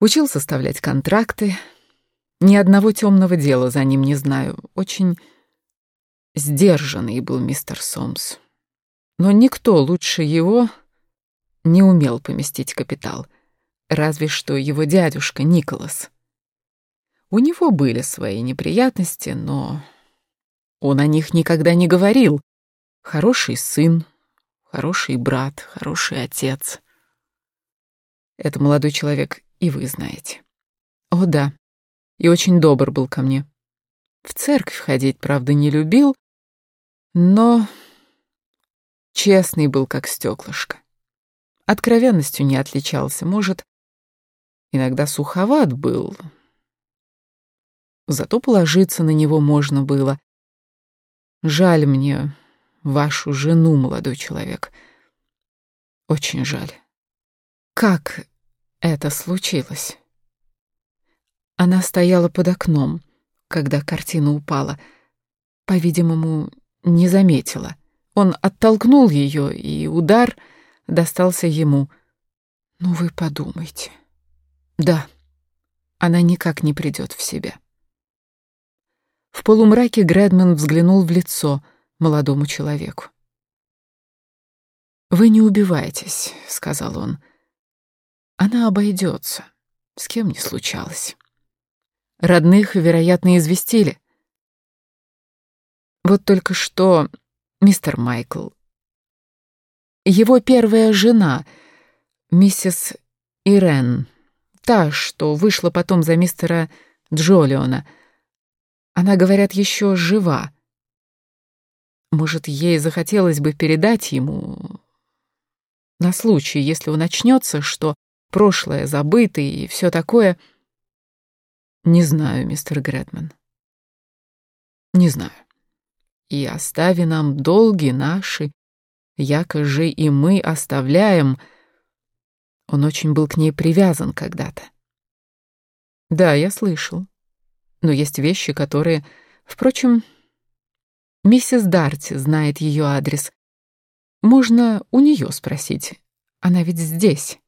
Учил составлять контракты. Ни одного темного дела за ним не знаю. Очень сдержанный был мистер Сомс. Но никто лучше его не умел поместить капитал. Разве что его дядюшка Николас. У него были свои неприятности, но он о них никогда не говорил. Хороший сын, хороший брат, хороший отец. Это молодой человек, и вы знаете. О да, и очень добр был ко мне. В церковь ходить, правда, не любил, но честный был, как стеклышко. Откровенностью не отличался, может, иногда суховат был, зато положиться на него можно было. Жаль мне вашу жену, молодой человек. Очень жаль. Как это случилось? Она стояла под окном, когда картина упала. По-видимому, не заметила. Он оттолкнул ее, и удар достался ему. Ну вы подумайте. Да, она никак не придет в себя. В полумраке Грэдман взглянул в лицо молодому человеку. «Вы не убивайтесь», — сказал он. «Она обойдется, с кем не случалось. Родных, вероятно, известили. Вот только что, мистер Майкл, его первая жена, миссис Ирен, та, что вышла потом за мистера Джолиона — она, говорят, еще жива. Может, ей захотелось бы передать ему на случай, если он очнется, что прошлое забыто и все такое. Не знаю, мистер Гретман. Не знаю. И остави нам долги наши, яко же и мы оставляем. Он очень был к ней привязан когда-то. Да, я слышал но есть вещи, которые... Впрочем, миссис Дарти знает ее адрес. Можно у нее спросить. Она ведь здесь.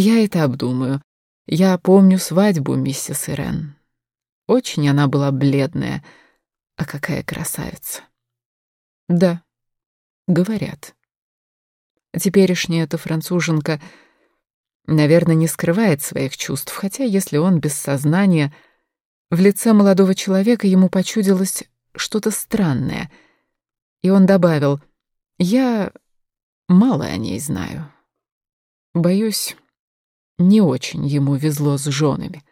Я это обдумаю. Я помню свадьбу миссис Ирен. Очень она была бледная, а какая красавица. Да, говорят. Теперешняя эта француженка наверное, не скрывает своих чувств, хотя если он без сознания, в лице молодого человека ему почудилось что-то странное. И он добавил, «Я мало о ней знаю. Боюсь, не очень ему везло с женами».